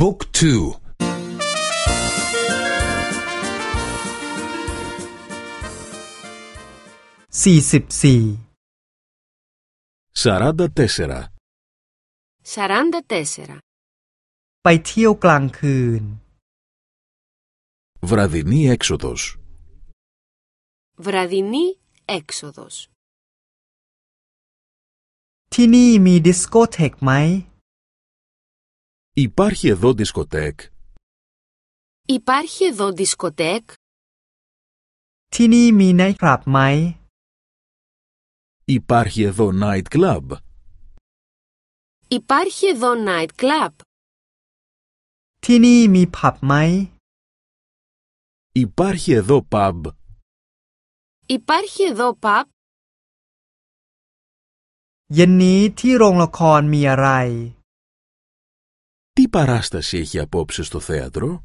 บุ๊กทู สี่สิบสี่ 44. 44. ไปเที่ยวกลางคืน Βραδινή έξοδος. Βραδινή έξοδος. ที่นี่มีดิสโกเทกไหม Υπάρχει εδώ δισκοτέκ. Υπάρχει εδώ δισκοτέκ. ที่นี่มีไนท์คลับไหม Υπάρχει εδώ night club. Υπάρχει εδώ night club. ที่นี่มีผับไหม Υπάρχει εδώ pub. Υπάρχει εδώ pub. เย็นนี้ที่โรงละครมีอะไร Τι παράσταση έχει απόψε στο θέατρο?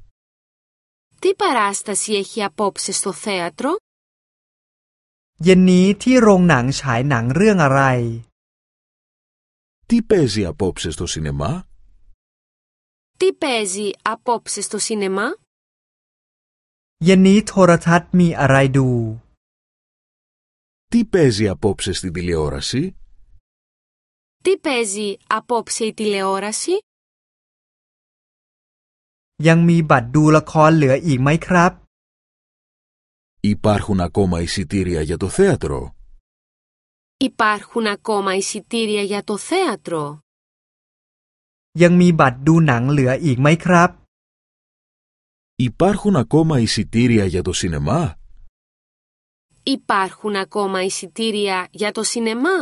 Τι παράσταση έχει απόψε στο θέατρο? เย็นนี้ที่โรงหนังฉายหนังเรื่องอะไร Τι παίζει απόψε στο σινεμά? Τι παίζει απόψε στο σινεμά? เย็นนี้โทรทัศน์มีอะไรดู Τι παίζει απόψε στην τηλεόραση? Τι παίζει απόψε η τηλεόραση? ยังมีบัตรดูละครเหลืออีกไหมครับ Υπάρχουν ακόμα εισιτήρια για το θέατρο. Υπάρχουν ακόμα εισιτήρια για το θέατρο. ยังมีบัตรดูหนังเหลืออีกไหมครับ Υπάρχουν ακόμα εισιτήρια για το σινεμά. Υπάρχουν ακόμα εισιτήρια για το σινεμά.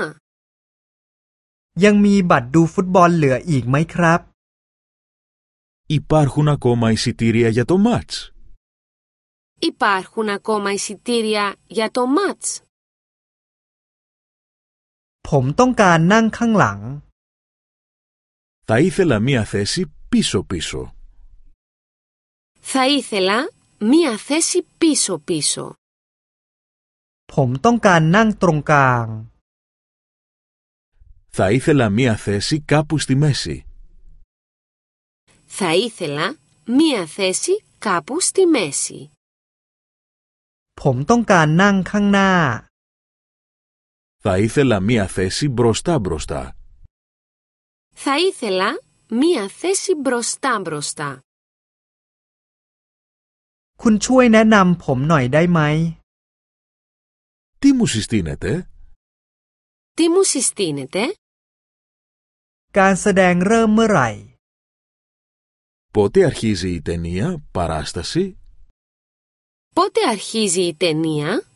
ยังมีบัตรดูฟุตบอลเหลืออีกไหมครับ Υπάρχουν ακόμα εισιτήρια για το μάτς. Υπάρχουν ακόμα εισιτήρια για το μάτς. ผมต้องการนั่งข้างหลัง Θα ήθελα μία θέση πίσω-πίσω. Θα ήθελα μία θέση πίσω-πίσω. ผมต้องการนั่งตรงกลาง Θα ήθελα μία θέση κάπου στη μέση. Θα ήθελα μία θέση κάπου στη μέση. ผมต้องการนั่งข้างหน้า Θα ήθελα μία θέση μπροστά-μπροστά. Θα ήθελα μία θέση μπροστά-μπροστά. คุณช่วยแนะนำผมหน่อยได้ไหม Τι μου συστήνετε? Τι μου συστήνετε? การแสดงเริ่มเมื่อไหร่ Πότε αρχίζει η ταινία, παράσταση? Πότε αρχίζει η ταινία?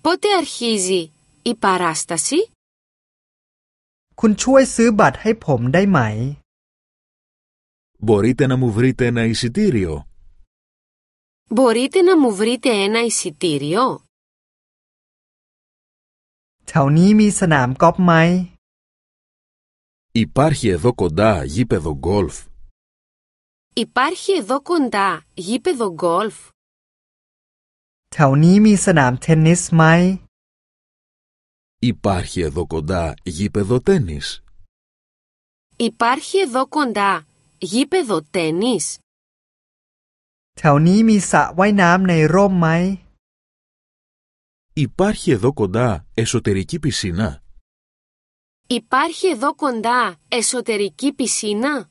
Πότε αρχίζει η παράσταση? คุณช่วยซื้อบัตรให้ผมได้ไหม Μπορείτε να μου βρείτε ένα εισιτήριο. Μπορείτε να μου βρείτε ένα εισιτήριο? แถวนี้มีสนามกอล์ฟไหม Υπάρχει εδώ κοντά γήπεδο γκολφ. Υπάρχει εδώ κοντά γήπεδο γκολφ. แถวนี้มีสนามเทนนิสไหม Υπάρχει εδώ κοντά γήπεδο τένις. Υπάρχει εδώ κοντά γήπεδο τένις. แถวนี้มีสระว่ายน้ำในร่มไหม Υπάρχει εδώ κοντά εσωτερική πισίνα. Υπάρχει εδώ κοντά εσωτερική πισίνα.